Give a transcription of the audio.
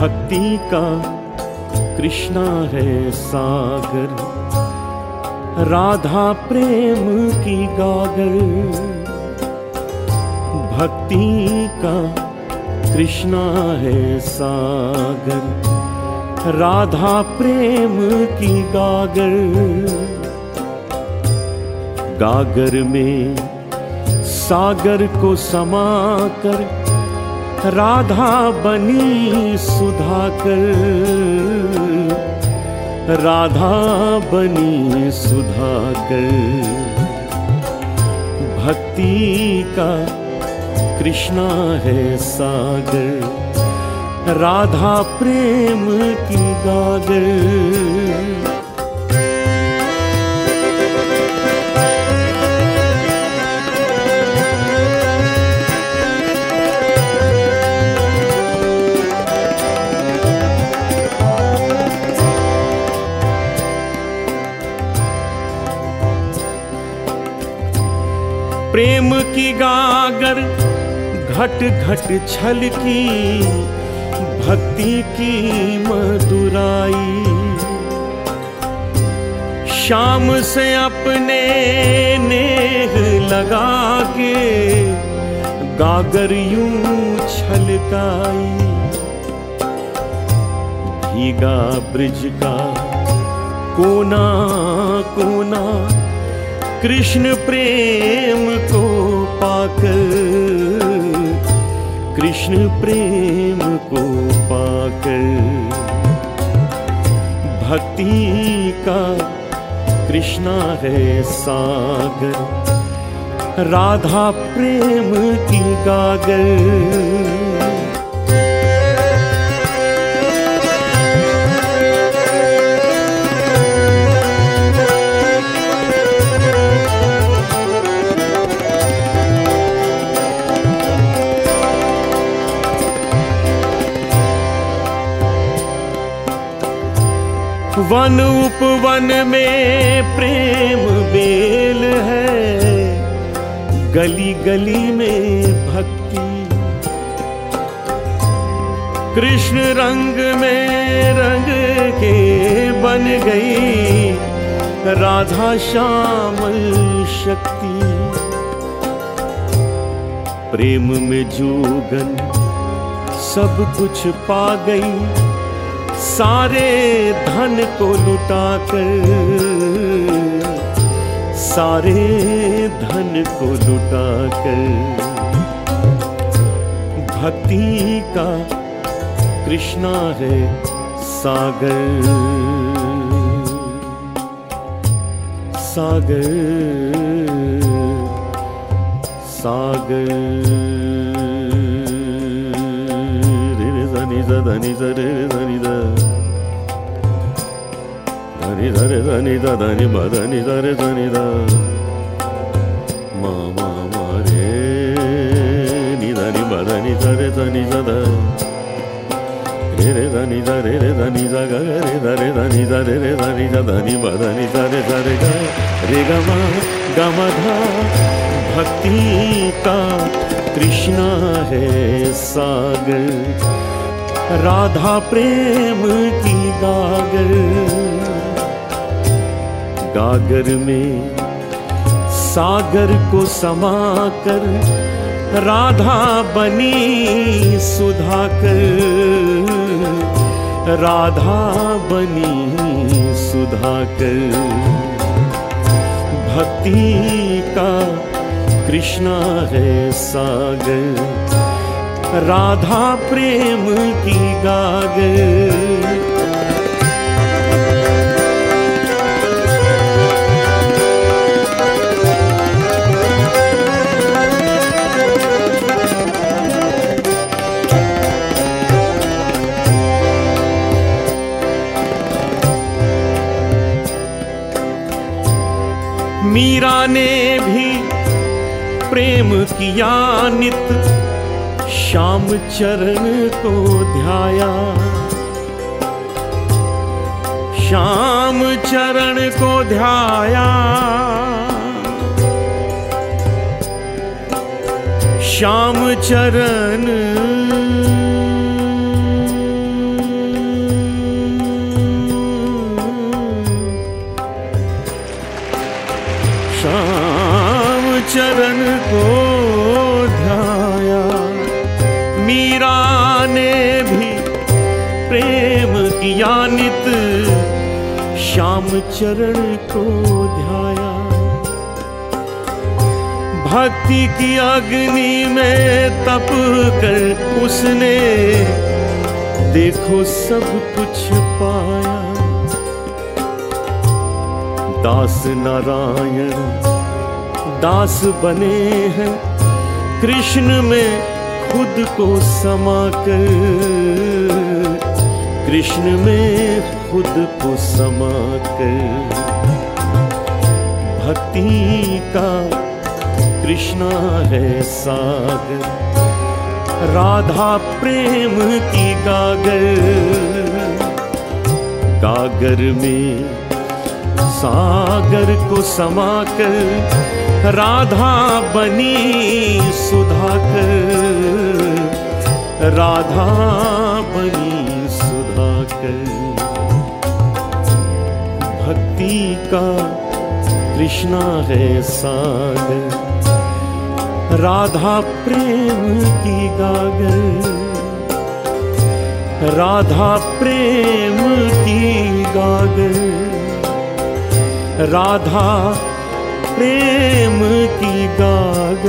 भक्ति का कृष्णा है सागर। राधा प्रेम की गागर। भक्ति का कृष्णा है सागर। राधा प्रेम की गागर। गागर में सागर को समाकर राधा बनी सुधाकर। राधा बनी सुधाकर। भक्ति का कृष्णा है सागर। राधा प्रेम की गागर। प्रेम की गागर घट घट छल की, भक्ति की मधुराई। शाम से अपने नेह लगा के गागर यूँ छलकाई। भीगा ब्रिज का कोना कोना कृष्ण प्रेम को पाकर कृष्ण प्रेम को पाकर भक्ति का कृष्णा है सागर। राधा प्रेम की गागर। वन उपवन में प्रेम बेल है। गली गली में भक्ति। कृष्ण रंग में रंग के बन गई। राधा श्यामल शक्ति। प्रेम में जोगन सब कुछ पा गई। सारे धन को लुटा कर सारे धन को लुटा कर भक्ति का कृष्णा है सागर। Sagar Sagar. ni za da ni za re re da ni da da ni da re da ni da da ni ma da ni da re da ni da ma ma ma re ni da ni ma da ni da re da ni da da re re da ni da re re da ni da ga ga re da re da ni da re re da ni da da ni ma da ni da re da re ga re ga ma ga ma dha भक्ति का कृष्णा है सागर राधा प्रेम की गागर। गागर में सागर को समाकर राधा बनी सुधाकर। राधा बनी सुधाकर। भक्ति का कृष्णा है सागर। राधा प्रेम की गाग। मीरा ने भी प्रेम किया नित। श्याम चरण को ध्याया। श्याम चरण को ध्याया। श्याम चरण। श्याम चरण को चरण को ध्याया। भक्ति की अग्नि में तप कर उसने देखो सब कुछ पाया। दास नारायण, दास बने हैं, कृष्ण में खुद को समा कर कृष्ण में खुद को समा कर भक्ति का कृष्णा है सागर। राधा प्रेम की गागर गागर में सागर को समाकर राधा बनी सुधाकर। राधा का कृष्णा है साग राधा प्रेम की गागर। राधा प्रेम की गागर। राधा प्रेम की गागर।